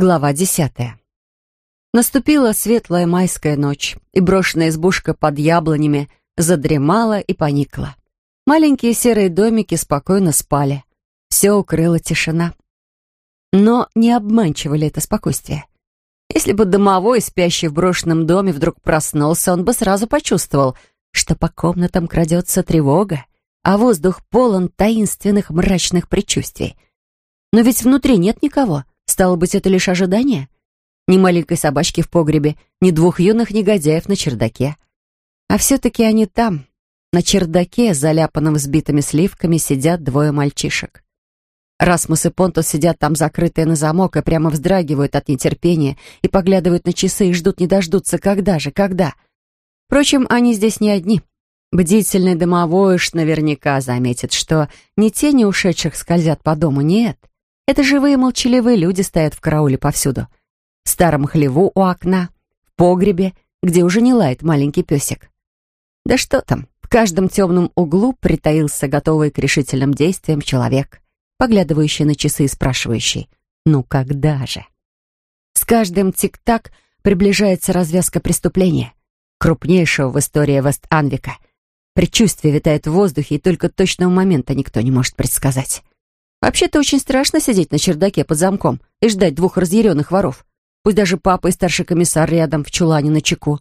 Глава десятая. Наступила светлая майская ночь, и брошенная избушка под яблонями задремала и поникла. Маленькие серые домики спокойно спали. Все укрыла тишина. Но не обманчиво ли это спокойствие? Если бы домовой, спящий в брошенном доме, вдруг проснулся, он бы сразу почувствовал, что по комнатам крадется тревога, а воздух полон таинственных мрачных предчувствий. Но ведь внутри нет никого. Стало быть, это лишь ожидание? Ни маленькой собачки в погребе, ни двух юных негодяев на чердаке. А все-таки они там, на чердаке, заляпанном сбитыми сливками, сидят двое мальчишек. Расмус и Понтус сидят там закрытые на замок и прямо вздрагивают от нетерпения и поглядывают на часы и ждут не дождутся, когда же, когда. Впрочем, они здесь не одни. Бдительный домовой уж наверняка заметит, что не тени ушедших скользят по дому, нет. Это живые молчаливые люди стоят в карауле повсюду. В старом хлеву у окна, в погребе, где уже не лает маленький песик. Да что там, в каждом темном углу притаился готовый к решительным действиям человек, поглядывающий на часы и спрашивающий «Ну когда же?». С каждым тик-так приближается развязка преступления, крупнейшего в истории Вест-Анвика. Предчувствие витает в воздухе, и только точного момента никто не может предсказать. Вообще-то очень страшно сидеть на чердаке под замком и ждать двух разъяренных воров. Пусть даже папа и старший комиссар рядом в чулане на чеку.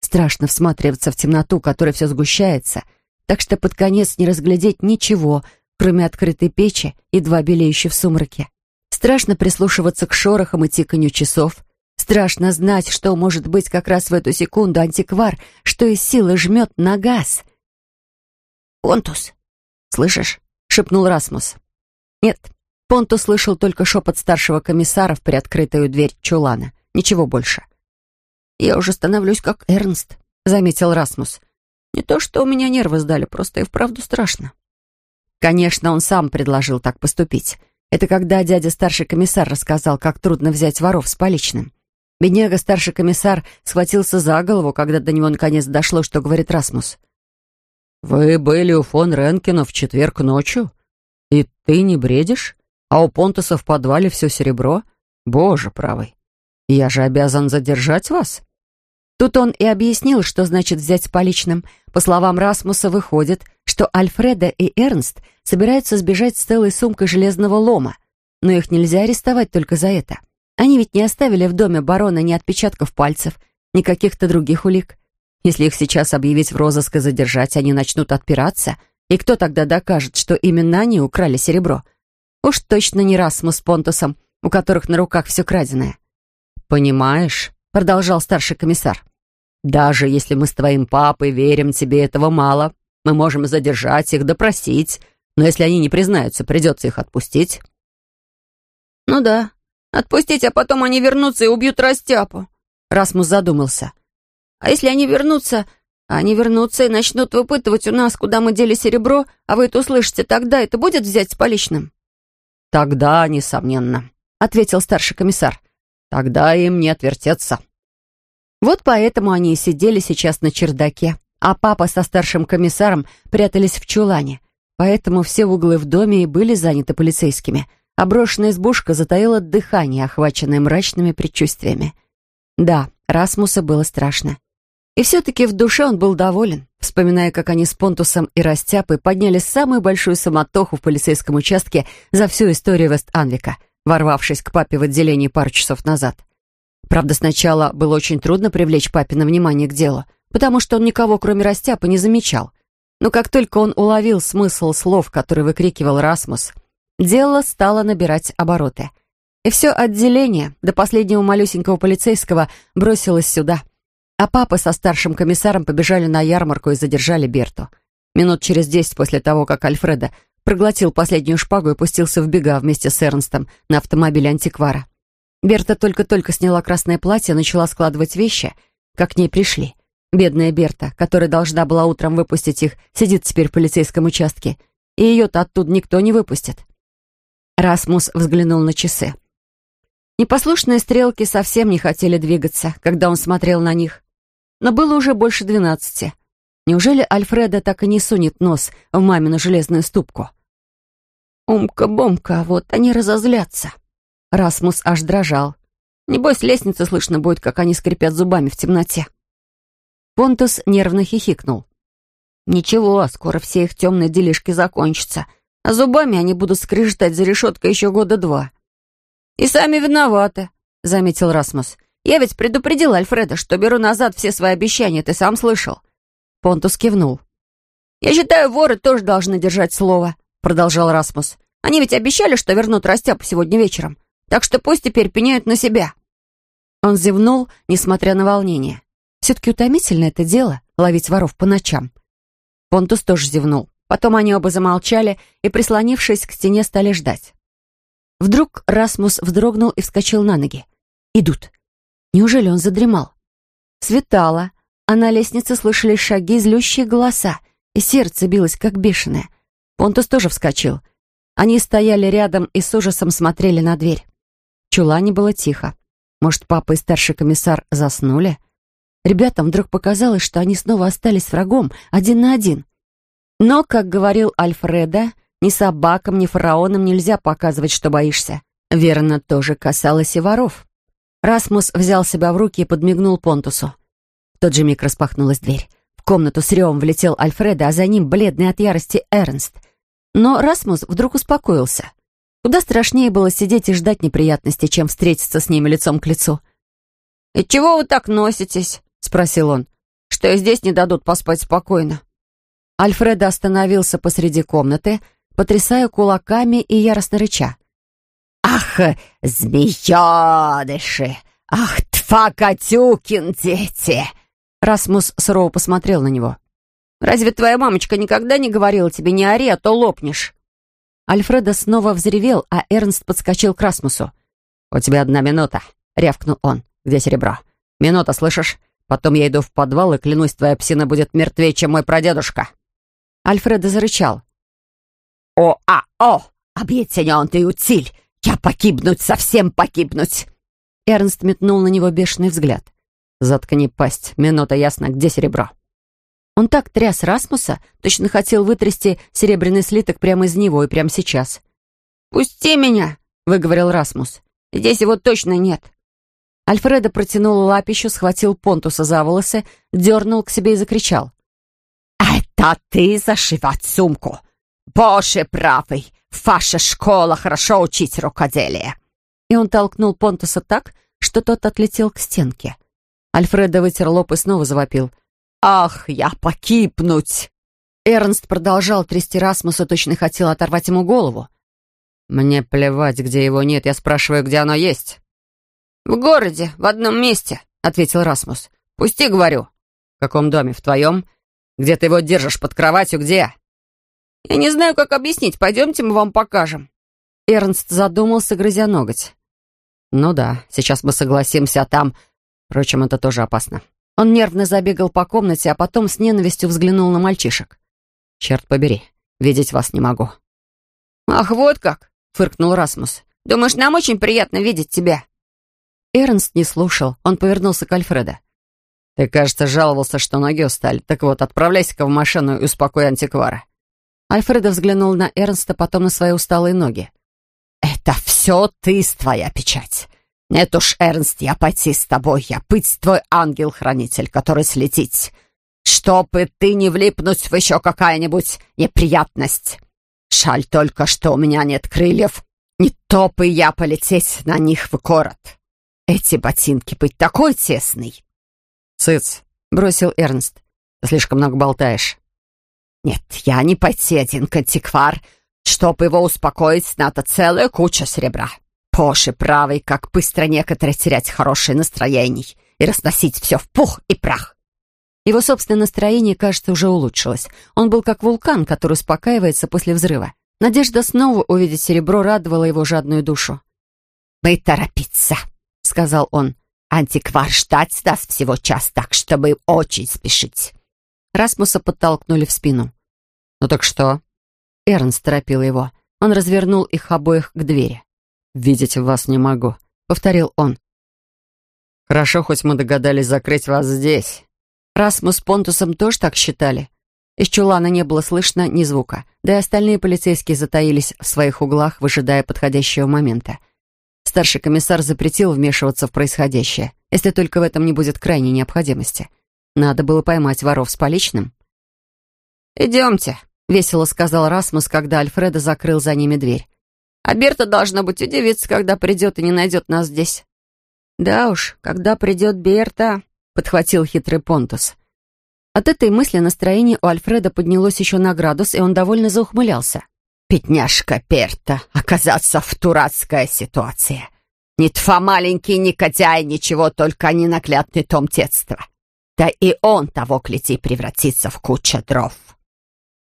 Страшно всматриваться в темноту, которая все сгущается, так что под конец не разглядеть ничего, кроме открытой печи, едва белеющей в сумраке. Страшно прислушиваться к шорохам и тиканью часов. Страшно знать, что может быть как раз в эту секунду антиквар, что из силы жмет на газ. «Понтус, слышишь?» — шепнул Расмус. Нет, Понту слышал только шепот старшего комиссара в приоткрытую дверь чулана. Ничего больше. «Я уже становлюсь как Эрнст», — заметил Расмус. «Не то, что у меня нервы сдали, просто и вправду страшно». Конечно, он сам предложил так поступить. Это когда дядя старший комиссар рассказал, как трудно взять воров с поличным. Бедняга старший комиссар схватился за голову, когда до него наконец дошло, что говорит Расмус. «Вы были у фон Ренкина в четверг ночью?» «И ты не бредишь? А у Понтуса в подвале все серебро? Боже правый, я же обязан задержать вас». Тут он и объяснил, что значит взять с поличным. По словам Расмуса, выходит, что Альфреда и Эрнст собираются сбежать с целой сумкой железного лома. Но их нельзя арестовать только за это. Они ведь не оставили в доме барона ни отпечатков пальцев, ни каких-то других улик. Если их сейчас объявить в розыск и задержать, они начнут отпираться — и кто тогда докажет, что именно они украли серебро? Уж точно не Расмус с Понтусом, у которых на руках все краденое. «Понимаешь», — продолжал старший комиссар, «даже если мы с твоим папой верим, тебе этого мало. Мы можем задержать их, допросить, но если они не признаются, придется их отпустить». «Ну да, отпустить, а потом они вернутся и убьют Растяпу», — Расмус задумался. «А если они вернутся, они вернутся и начнут выпытывать у нас, куда мы дели серебро, а вы это услышите, тогда это будет взять с поличным?» «Тогда, несомненно», — ответил старший комиссар. «Тогда им не отвертеться». Вот поэтому они и сидели сейчас на чердаке, а папа со старшим комиссаром прятались в чулане. Поэтому все углы в доме и были заняты полицейскими, а брошенная избушка затаила дыхание, охваченное мрачными предчувствиями. Да, Расмуса было страшно. И все-таки в душе он был доволен, вспоминая, как они с Понтусом и Растяпой подняли самую большую самотоху в полицейском участке за всю историю Вест-Анвика, ворвавшись к папе в отделение пару часов назад. Правда, сначала было очень трудно привлечь папина внимание к делу, потому что он никого, кроме Растяпы, не замечал. Но как только он уловил смысл слов, которые выкрикивал Расмус, дело стало набирать обороты. И все отделение, до последнего малюсенького полицейского, бросилось сюда — а папа со старшим комиссаром побежали на ярмарку и задержали Берту. Минут через десять после того, как Альфреда проглотил последнюю шпагу и пустился в бега вместе с Эрнстом на автомобиле антиквара. Берта только-только сняла красное платье, начала складывать вещи, как к ней пришли. Бедная Берта, которая должна была утром выпустить их, сидит теперь в полицейском участке, и ее-то оттуда никто не выпустит. Расмус взглянул на часы. Непослушные стрелки совсем не хотели двигаться, когда он смотрел на них но было уже больше двенадцати. Неужели Альфреда так и не сунет нос в мамину железную ступку? «Умка-бомка, вот они разозлятся». Расмус аж дрожал. Небось, лестница слышно будет, как они скрипят зубами в темноте». Понтус нервно хихикнул. «Ничего, скоро все их темные делишки закончатся, а зубами они будут скрежетать за решеткой еще года два». «И сами виноваты», — заметил Расмус. «Я ведь предупредил Альфреда, что беру назад все свои обещания, ты сам слышал». Понтус кивнул. «Я считаю, воры тоже должны держать слово», — продолжал Расмус. «Они ведь обещали, что вернут Растяпу сегодня вечером, так что пусть теперь пеняют на себя». Он зевнул, несмотря на волнение. Все-таки утомительно это дело — ловить воров по ночам. Понтус тоже зевнул. Потом они оба замолчали и, прислонившись к стене, стали ждать. Вдруг Расмус вздрогнул и вскочил на ноги. «Идут». Неужели он задремал? Светало, а на лестнице слышались шаги, злющие голоса, и сердце билось, как бешеное. Понтус тоже вскочил. Они стояли рядом и с ужасом смотрели на дверь. В чулане было тихо. Может, папа и старший комиссар заснули? Ребятам вдруг показалось, что они снова остались врагом, один на один. Но, как говорил Альфреда, ни собакам, ни фараонам нельзя показывать, что боишься. Верно, тоже касалось и воров. Расмус взял себя в руки и подмигнул Понтусу. В тот же миг распахнулась дверь. В комнату с ревом влетел Альфреда, а за ним бледный от ярости Эрнст. Но Расмус вдруг успокоился. Куда страшнее было сидеть и ждать неприятностей, чем встретиться с ними лицом к лицу. «И чего вы так носитесь?» — спросил он. «Что и здесь не дадут поспать спокойно?» Альфреда остановился посреди комнаты, потрясая кулаками и яростно рыча. «Ах, змеёныши! Ах, тфакатюкин дети!» Расмус сурово посмотрел на него. «Разве твоя мамочка никогда не говорила тебе «не ори, а то лопнешь»?» Альфреда снова взревел, а Эрнст подскочил к Расмусу. «У тебя одна минута», — рявкнул он. «Где серебро? Минута, слышишь? Потом я иду в подвал, и клянусь, твоя псина будет мертвее, чем мой прадедушка». Альфреда зарычал. «О-а-о! Объединенный утиль! Я погибнуть, совсем погибнуть!» Эрнст метнул на него бешеный взгляд. «Заткни пасть. Минута ясно. Где серебро?» Он так тряс Расмуса, точно хотел вытрясти серебряный слиток прямо из него и прямо сейчас. «Пусти меня!» — выговорил Расмус. «Здесь его точно нет». Альфредо протянул лапищу, схватил Понтуса за волосы, дернул к себе и закричал. «Это ты зашивать сумку? Боже правый, ваша школа хорошо учить рукоделие!» И он толкнул Понтуса так, что тот отлетел к стенке. Альфредо вытер лоб и снова завопил. «Ах, я погибнуть!» Эрнст продолжал трясти Расмуса, точно хотел оторвать ему голову. «Мне плевать, где его нет, я спрашиваю, где оно есть». «В городе, в одном месте», — ответил Расмус. «Пусти, говорю». «В каком доме? В твоем? Где ты его держишь? Под кроватью? Где?» «Я не знаю, как объяснить. Пойдемте, мы вам покажем». Эрнст задумался, грызя ноготь. «Ну да, сейчас мы согласимся, а там...» Впрочем, это тоже опасно. Он нервно забегал по комнате, а потом с ненавистью взглянул на мальчишек. «Черт побери, видеть вас не могу». «Ах, вот как!» — фыркнул Расмус. «Думаешь, нам очень приятно видеть тебя?» Эрнст не слушал. Он повернулся к Альфреду. «Ты, кажется, жаловался, что ноги устали. Так вот, отправляйся-ка в машину и успокой антиквара». Альфредо взглянул на Эрнста, потом на свои усталые ноги. «Это все ты, твоя печать. Нет уж, Эрнст, я пойти с тобой. Я быть твой ангел-хранитель, который слетит. Чтоб и ты не влипнуть в еще какая-нибудь неприятность. Шаль только, что у меня нет крыльев. Не то бы я полететь на них в город. Эти ботинки быть такой тесный. «Цыц», — бросил Эрнст. «Ты слишком много болтаешь». «Нет, я не пойти один к антиквар. Чтобы его успокоить, надо целая куча серебра. Поши правый, как быстро некоторые терять хорошее настроение и разносить все в пух и прах». Его собственное настроение, кажется, уже улучшилось. Он был как вулкан, который успокаивается после взрыва. Надежда снова увидеть серебро радовала его жадную душу. «Мы торопиться», — сказал он. «Антиквар ждать даст всего час, так чтобы очень спешить». Расмуса подтолкнули в спину. «Ну так что?» Эрнст торопил его. Он развернул их обоих к двери. «Видеть вас не могу», — повторил он. «Хорошо, хоть мы догадались закрыть вас здесь». Расмус с Понтусом тоже так считали. Из чулана не было слышно ни звука, да и остальные полицейские затаились в своих углах, выжидая подходящего момента. Старший комиссар запретил вмешиваться в происходящее, если только в этом не будет крайней необходимости. Надо было поймать воров с поличным. «Идемте», — весело сказал Расмус, когда Альфреда закрыл за ними дверь. «А Берта, должна быть, удивиться, когда придет и не найдет нас здесь». «Да уж, когда придет Берта», — подхватил хитрый Понтус. От этой мысли настроение у Альфреда поднялось еще на градус, и он довольно заухмылялся. «Пятняшка Берта оказаться в дурацкая ситуация. Ни тва маленький негодяй, ничего, только не наглядный том детства. Да и он того клети превратится в кучу дров».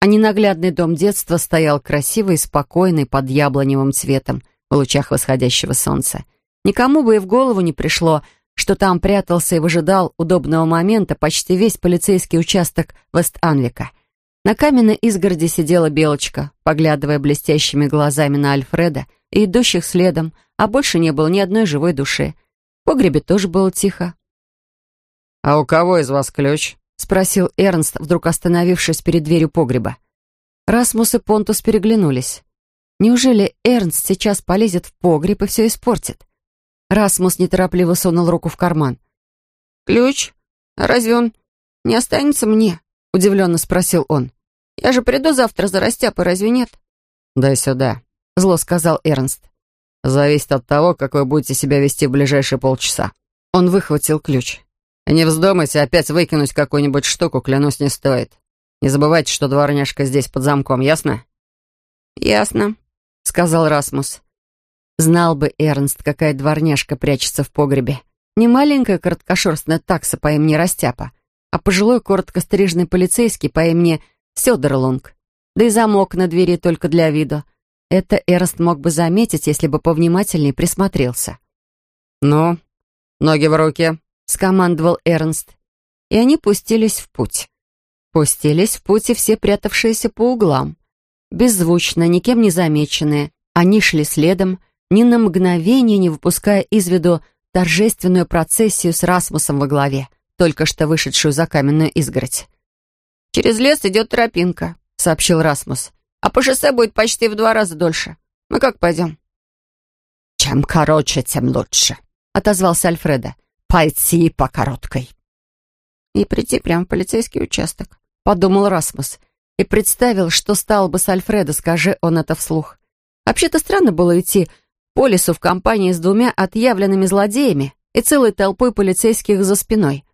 А ненаглядный дом детства стоял красивый и спокойный под яблоневым цветом в лучах восходящего солнца. Никому бы и в голову не пришло, что там прятался и выжидал удобного момента почти весь полицейский участок Вест-Анвика. На каменной изгороди сидела Белочка, поглядывая блестящими глазами на Альфреда и идущих следом, а больше не было ни одной живой души. В погребе тоже было тихо. «А у кого из вас ключ?» — спросил Эрнст, вдруг остановившись перед дверью погреба. Расмус и Понтус переглянулись. Неужели Эрнст сейчас полезет в погреб и все испортит? Расмус неторопливо сунул руку в карман. «Ключ? Разве он не останется мне?» — удивленно спросил он. «Я же приду завтра за растяпой, разве нет?» «Дай сюда», — зло сказал Эрнст. «Зависит от того, как вы будете себя вести в ближайшие полчаса». Он выхватил ключ. «Не вздумайте опять выкинуть какую-нибудь штуку, клянусь, не стоит. Не забывайте, что дворняжка здесь под замком, ясно?» «Ясно», — сказал Расмус. Знал бы Эрнст, какая дворняжка прячется в погребе. Не маленькая короткошерстная такса по имени Растяпа, а пожилой короткострижный полицейский по имени Сёдерлунг. Да и замок на двери только для виду. Это Эрнст мог бы заметить, если бы повнимательнее присмотрелся. «Ну, ноги в руки», — скомандовал Эрнст. И они пустились в путь. Пустились в путь и все прятавшиеся по углам. Беззвучно, никем не замеченные, они шли следом, ни на мгновение не выпуская из виду торжественную процессию с Расмусом во главе, только что вышедшую за каменную изгородь. «Через лес идет тропинка», — сообщил Расмус. «А по шоссе будет почти в два раза дольше. Мы как пойдем?» «Чем короче, тем лучше», — отозвался Альфреда. «Пойти по короткой». «И прийти прямо в полицейский участок», — подумал Расмус. И представил, что стало бы с Альфредо, скажи он это вслух. Вообще-то странно было идти по лесу в компании с двумя отъявленными злодеями и целой толпой полицейских за спиной.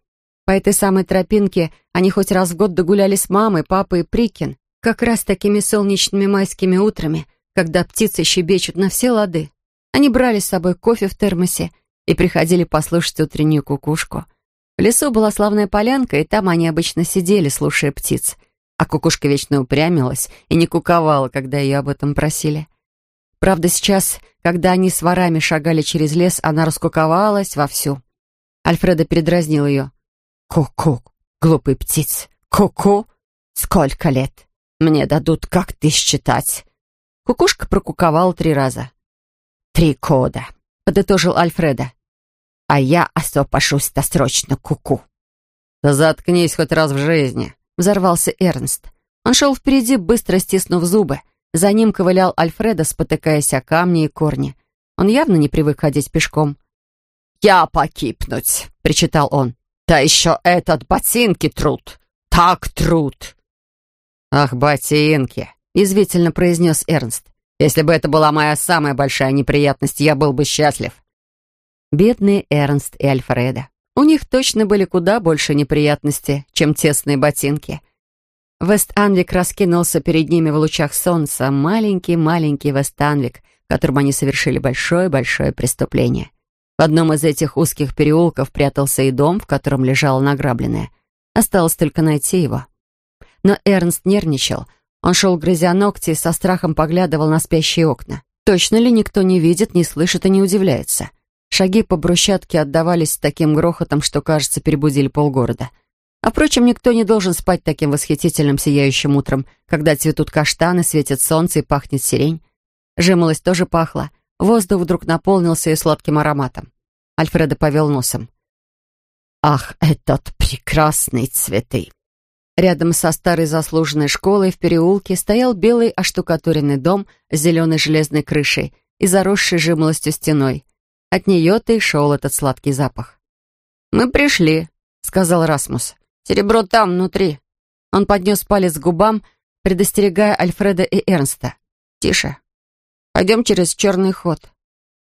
По этой самой тропинке они хоть раз в год догуляли с мамой, папой и Прикин, как раз такими солнечными майскими утрами, когда птицы щебечут на все лады. Они брали с собой кофе в термосе и приходили послушать утреннюю кукушку. В лесу была славная полянка, и там они обычно сидели, слушая птиц. А кукушка вечно упрямилась и не куковала, когда ее об этом просили. Правда, сейчас, когда они с ворами шагали через лес, она раскуковалась вовсю. Альфреда передразнил ее. «Ку-ку, глупый птиц, ку-ку, сколько лет? Мне дадут, как ты считать?» Кукушка прокуковала три раза. «Три года», — подытожил Альфреда. «А я осопашусь досрочно куку». «Да заткнись хоть раз в жизни», — взорвался Эрнст. Он шел впереди, быстро стиснув зубы. За ним ковылял Альфредо, спотыкаясь о камни и корни. Он явно не привык ходить пешком. «Я покипнуть!» — причитал он. «Да еще этот ботинки труд! Так трут!» «Ах, ботинки!» — язвительно произнес Эрнст. «Если бы это была моя самая большая неприятность, я был бы счастлив». Бедные Эрнст и Альфредо. У них точно были куда больше неприятностей, чем тесные ботинки — Вест-Анвик раскинулся перед ними в лучах солнца, маленький-маленький Вест-Анвик, в котором они совершили большое-большое преступление. В одном из этих узких переулков прятался и дом, в котором лежало награбленное. Осталось только найти его. Но Эрнст нервничал. Он шел, грызя ногти, и со страхом поглядывал на спящие окна. Точно ли никто не видит, не слышит и не удивляется? Шаги по брусчатке отдавались с таким грохотом, что, кажется, перебудили полгорода — а впрочем, никто не должен спать таким восхитительным сияющим утром, когда цветут каштаны, светит солнце и пахнет сирень. Жимолость тоже пахла. Воздух вдруг наполнился ее сладким ароматом. Альфреда повел носом. «Ах, этот прекрасный цветы!» Рядом со старой заслуженной школой в переулке стоял белый оштукатуренный дом с зеленой железной крышей и заросшей жимолостью стеной. От нее-то и шел этот сладкий запах. «Мы пришли», — сказал Расмус. «Серебро там, внутри». Он поднес палец к губам, предостерегая Альфреда и Эрнста. «Тише. Пойдем через черный ход».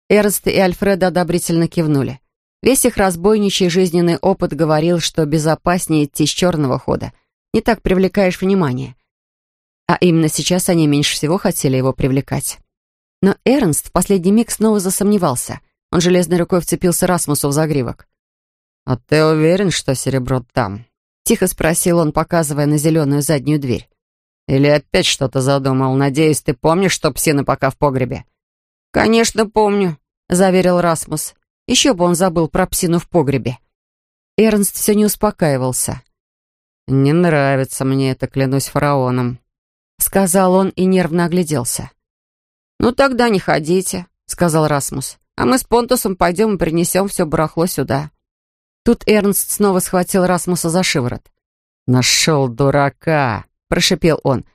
Эрнст и Альфреда одобрительно кивнули. Весь их разбойничий жизненный опыт говорил, что безопаснее идти с черного хода. Не так привлекаешь внимание. А именно сейчас они меньше всего хотели его привлекать. Но Эрнст в последний миг снова засомневался. Он железной рукой вцепился Расмусу в загривок. «А ты уверен, что серебро там?» Тихо спросил он, показывая на зеленую заднюю дверь. «Или опять что-то задумал? Надеюсь, ты помнишь, что псина пока в погребе?» «Конечно, помню», — заверил Расмус. Еще бы он забыл про псину в погребе. Эрнст все не успокаивался. «Не нравится мне это, клянусь фараоном», — сказал он и нервно огляделся. «Ну тогда не ходите», — сказал Расмус. «А мы с Понтусом пойдем и принесем все барахло сюда». Тут Эрнст снова схватил Расмуса за шиворот. «Нашел дурака!» — прошипел он.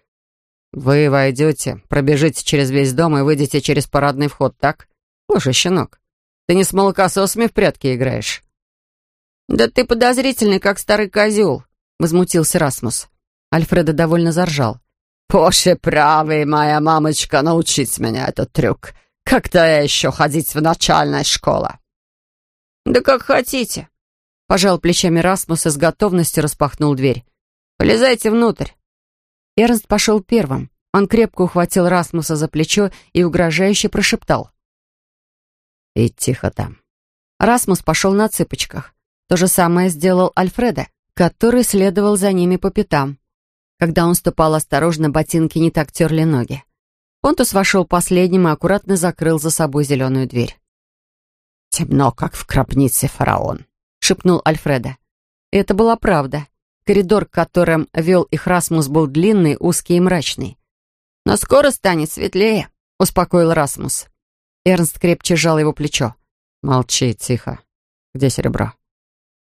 «Вы войдете, пробежите через весь дом и выйдете через парадный вход, так? Слушай, щенок, ты не с молокососами в прятки играешь?» «Да ты подозрительный, как старый козел», — возмутился Расмус. Альфреда довольно заржал. «Боже правый, моя мамочка, научить меня этот трюк. Как-то я еще ходить в начальной школе». «Да как хотите», Пожал плечами Расмус и с готовностью распахнул дверь. «Полезайте внутрь». Эрнст пошел первым. Он крепко ухватил Расмуса за плечо и угрожающе прошептал. «И тихо там». Расмус пошел на цыпочках. То же самое сделал Альфреда, который следовал за ними по пятам. Когда он ступал осторожно, ботинки не так терли ноги. Понтус вошел последним и аккуратно закрыл за собой зеленую дверь. «Темно, как в крапнице фараон», — шепнул Альфреда. Это была правда. Коридор, которым вел их Расмус, был длинный, узкий и мрачный. «Но скоро станет светлее», — успокоил Расмус. Эрнст крепче сжал его плечо. «Молчи, тихо. Где серебро?»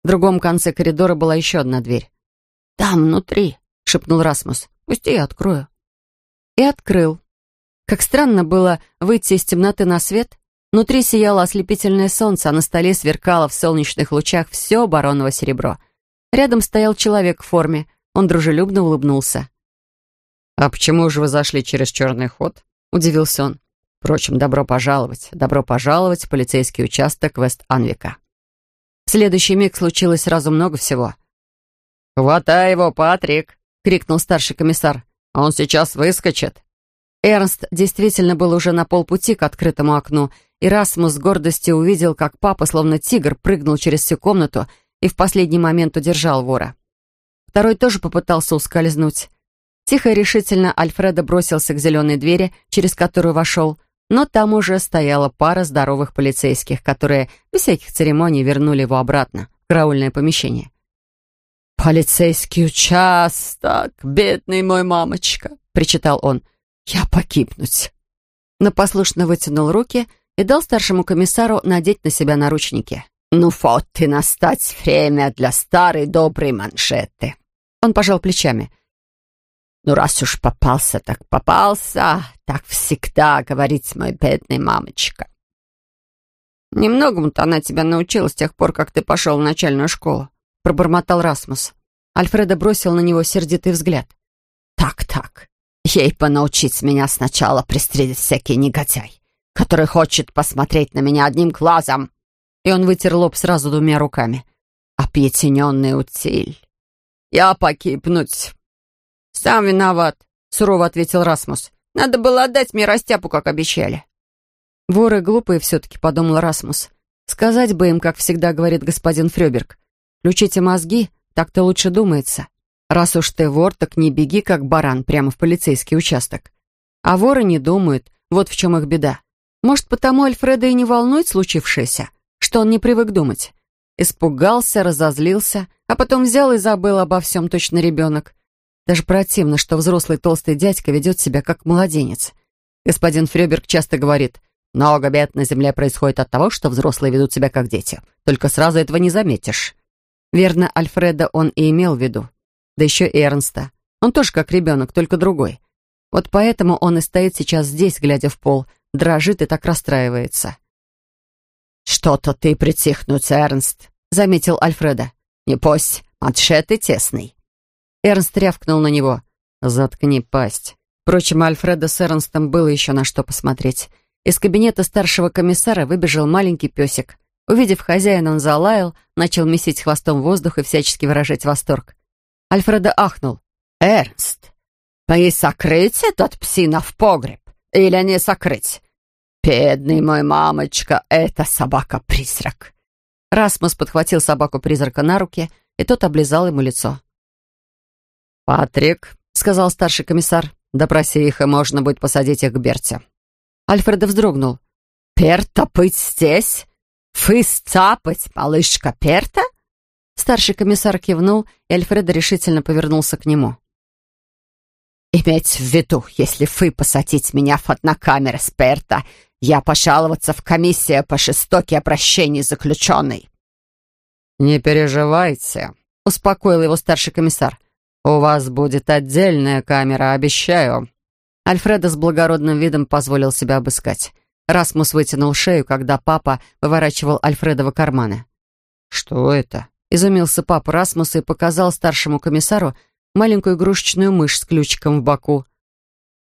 В другом конце коридора была еще одна дверь. «Там, внутри», — шепнул Расмус. «Пусти, я открою». И открыл. Как странно было выйти из темноты на свет, Внутри сияло ослепительное солнце, а на столе сверкало в солнечных лучах все бароново серебро. Рядом стоял человек в форме. Он дружелюбно улыбнулся. «А почему же вы зашли через черный ход?» — удивился он. «Впрочем, добро пожаловать. Добро пожаловать в полицейский участок Вест-Анвика». В следующий миг случилось сразу много всего. «Хватай его, Патрик!» — крикнул старший комиссар. «Он сейчас выскочит!» Эрнст действительно был уже на полпути к открытому окну — и Расмус с гордостью увидел, как папа, словно тигр, прыгнул через всю комнату и в последний момент удержал вора. Второй тоже попытался ускользнуть. Тихо и решительно Альфредо бросился к зеленой двери, через которую вошел, но там уже стояла пара здоровых полицейских, которые без всяких церемоний вернули его обратно в караульное помещение. «Полицейский участок, бедный мой мамочка!» — причитал он. «Я погибнуть!» Но послушно вытянул руки — и дал старшему комиссару надеть на себя наручники. «Ну вот и настать время для старой доброй маншеты». Он пожал плечами. «Ну, раз уж попался, так попался. Так всегда, говорит мой бедный мамочка». «Немногому-то она тебя научила с тех пор, как ты пошел в начальную школу», пробормотал Расмус. Альфреда бросил на него сердитый взгляд. «Так-так, ей понаучить меня сначала пристрелить всякий негодяй который хочет посмотреть на меня одним глазом». И он вытер лоб сразу двумя руками. «Опьяненный утиль. Я погибнуть». «Сам виноват», — сурово ответил Расмус. «Надо было отдать мне растяпу, как обещали». «Воры глупые все-таки», — подумал Расмус. «Сказать бы им, как всегда говорит господин Фрёберг. Включите мозги, так-то лучше думается. Раз уж ты вор, так не беги, как баран, прямо в полицейский участок. А воры не думают, вот в чем их беда. Может, потому Альфреда и не волнует случившееся, что он не привык думать. Испугался, разозлился, а потом взял и забыл обо всем точно ребенок. Даже противно, что взрослый толстый дядька ведет себя как младенец. Господин Фрёберг часто говорит, «Много бед на земле происходит от того, что взрослые ведут себя как дети. Только сразу этого не заметишь». Верно, Альфреда он и имел в виду. Да еще и Эрнста. Он тоже как ребенок, только другой. Вот поэтому он и стоит сейчас здесь, глядя в пол, дрожит и так расстраивается. «Что-то ты притихнуть, Эрнст», — заметил Альфреда. «Не пусть, маншеты тесный». Эрнст рявкнул на него. «Заткни пасть». Впрочем, Альфреда с Эрнстом было еще на что посмотреть. Из кабинета старшего комиссара выбежал маленький песик. Увидев хозяина, он залаял, начал месить хвостом воздух и всячески выражать восторг. Альфреда ахнул. «Эрнст, вы сокрыть этот псина в погреб? Или не сокрыть? Бедный мой мамочка, это собака-призрак!» Расмус подхватил собаку-призрака на руки, и тот облизал ему лицо. «Патрик», — сказал старший комиссар, — «допроси их, и можно будет посадить их к Берте». Альфреда вздрогнул. «Перта быть здесь? Вы сцапать, малышка Перта?» Старший комиссар кивнул, и Альфреда решительно повернулся к нему. «Иметь в виду, если вы посадить меня в однокамере с Перта, я пожаловаться в комиссию по жестоке обращении заключенной». «Не переживайте», — успокоил его старший комиссар. «У вас будет отдельная камера, обещаю». Альфреда с благородным видом позволил себя обыскать. Расмус вытянул шею, когда папа выворачивал Альфредова карманы. «Что это?» — изумился папа Расмуса и показал старшему комиссару маленькую игрушечную мышь с ключиком в боку.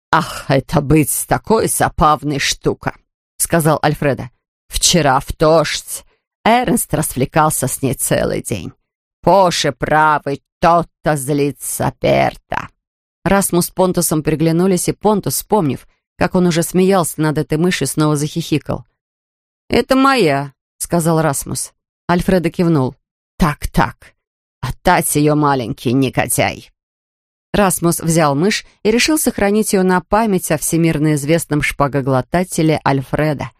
«Ах, это быть такой запавной штука!» — сказал Альфреда. «Вчера в дождь Эрнст развлекался с ней целый день. Поше правый, тот-то злится Перта». Расмус с Понтусом переглянулись, и Понтус, вспомнив, как он уже смеялся над этой мышью, снова захихикал. «Это моя», — сказал Расмус. Альфреда кивнул. «Так-так, отдать ее маленький негодяй». Расмус взял мышь и решил сохранить ее на память о всемирно известном шпагоглотателе Альфреда.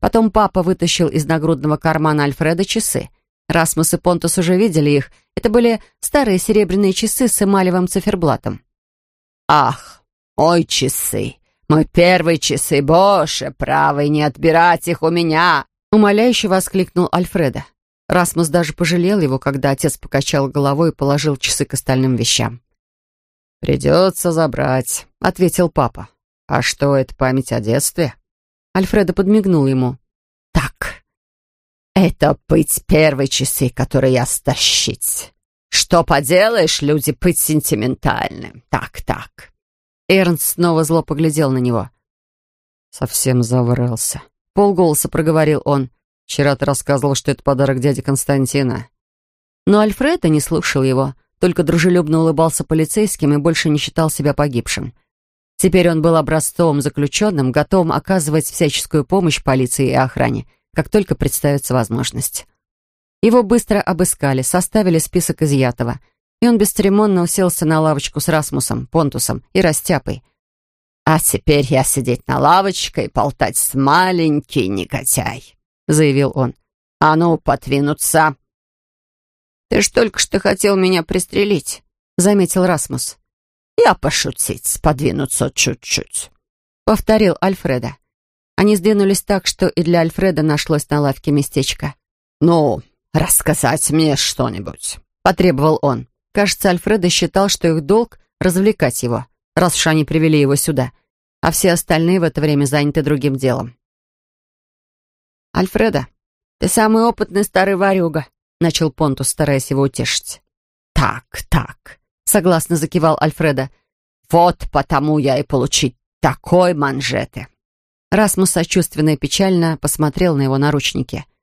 Потом папа вытащил из нагрудного кармана Альфреда часы. Расмус и Понтус уже видели их. Это были старые серебряные часы с эмалевым циферблатом. «Ах, мой часы! Мой первый часы! Боже, правый, не отбирать их у меня!» Умоляюще воскликнул Альфреда. Расмус даже пожалел его, когда отец покачал головой и положил часы к остальным вещам. «Придется забрать», — ответил папа. «А что, это память о детстве?» Альфреда подмигнул ему. «Так, это быть первые часы, которые я стащить. Что поделаешь, люди быть сентиментальным. Так, так. Эрнст снова зло поглядел на него. Совсем заврался. Полголоса проговорил он. Вчера ты рассказывал, что это подарок дяди Константина. Но Альфреда не слушал его, только дружелюбно улыбался полицейским и больше не считал себя погибшим. Теперь он был образцовым заключенным, готовым оказывать всяческую помощь полиции и охране, как только представится возможность. Его быстро обыскали, составили список изъятого, и он бесцеремонно уселся на лавочку с Расмусом, Понтусом и Растяпой. «А теперь я сидеть на лавочке и болтать с маленький негодяй», — заявил он. «А ну, подвинуться!» «Ты ж только что хотел меня пристрелить», — заметил Расмус. «Я пошутить, подвинуться чуть-чуть», — повторил Альфреда. Они сдвинулись так, что и для Альфреда нашлось на лавке местечко. «Ну, рассказать мне что-нибудь», — потребовал он. Кажется, Альфредо считал, что их долг — развлекать его, раз уж они привели его сюда, а все остальные в это время заняты другим делом. «Альфредо, ты самый опытный старый ворюга», — начал Понтус, стараясь его утешить. «Так, так», — согласно закивал Альфредо. «Вот потому я и получить такой манжеты». Расмус сочувственно и печально посмотрел на его наручники —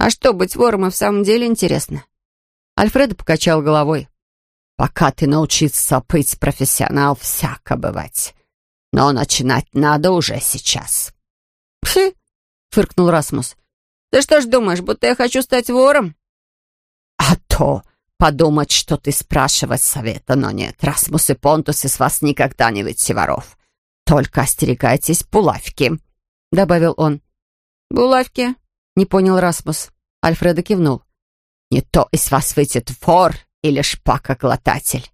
а что, быть вором и в самом деле интересно? Альфред покачал головой. Пока ты научиться быть профессионал, всяко бывать. Но начинать надо уже сейчас. Пфи, фыркнул Расмус. Ты что ж думаешь, будто я хочу стать вором? А то подумать, что ты спрашивать совета, но нет. Расмус и Понтус из вас никогда не выйти воров. Только остерегайтесь булавки, добавил он. Булавки? Не понял Расмус. Альфреда кивнул. «Не то из вас выйдет вор или шпакоглотатель.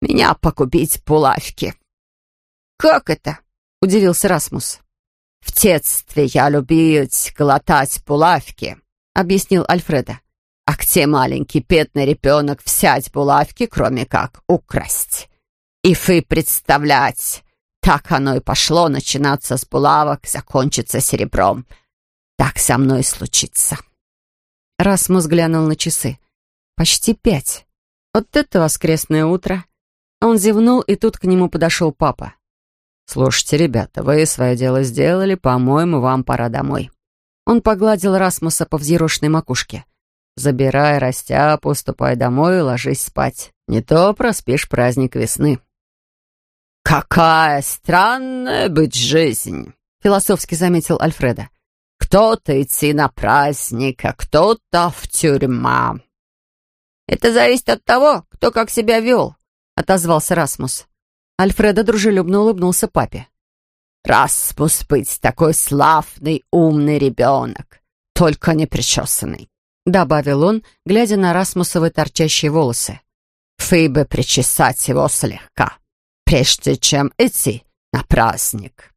Меня погубить булавки». «Как это?» — удивился Расмус. «В детстве я любил глотать булавки», — объяснил Альфреда. «А где маленький бедный ребенок взять булавки, кроме как украсть? И вы представлять, так оно и пошло начинаться с булавок, закончиться серебром. так со мной случится». Расмус глянул на часы. «Почти пять. Вот это воскресное утро». Он зевнул, и тут к нему подошел папа. «Слушайте, ребята, вы свое дело сделали, по-моему, вам пора домой». Он погладил Расмуса по взъерошенной макушке. «Забирай растяпу, ступай домой и ложись спать. Не то проспишь праздник весны». «Какая странная быть жизнь!» — философски заметил Альфреда. «Кто-то идти на праздник, а кто-то в тюрьма». «Это зависит от того, кто как себя вел», — отозвался Расмус. Альфреда дружелюбно улыбнулся папе. «Расмус быть такой славный, умный ребенок, только не причесанный», — добавил он, глядя на Расмусовы торчащие волосы. «Вы бы причесать его слегка» прежде чем идти на праздник.